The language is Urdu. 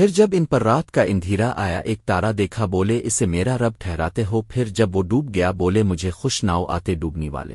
پھر جب ان پر رات کا اندھیرا آیا، ایک تارا دیکھا، بولے، اسے میرا رب ٹھہراتے ہو۔ پھر جب وہ ڈوب گیا، بولے، مجھے خوش ناؤ آتے ڈوبنی والے۔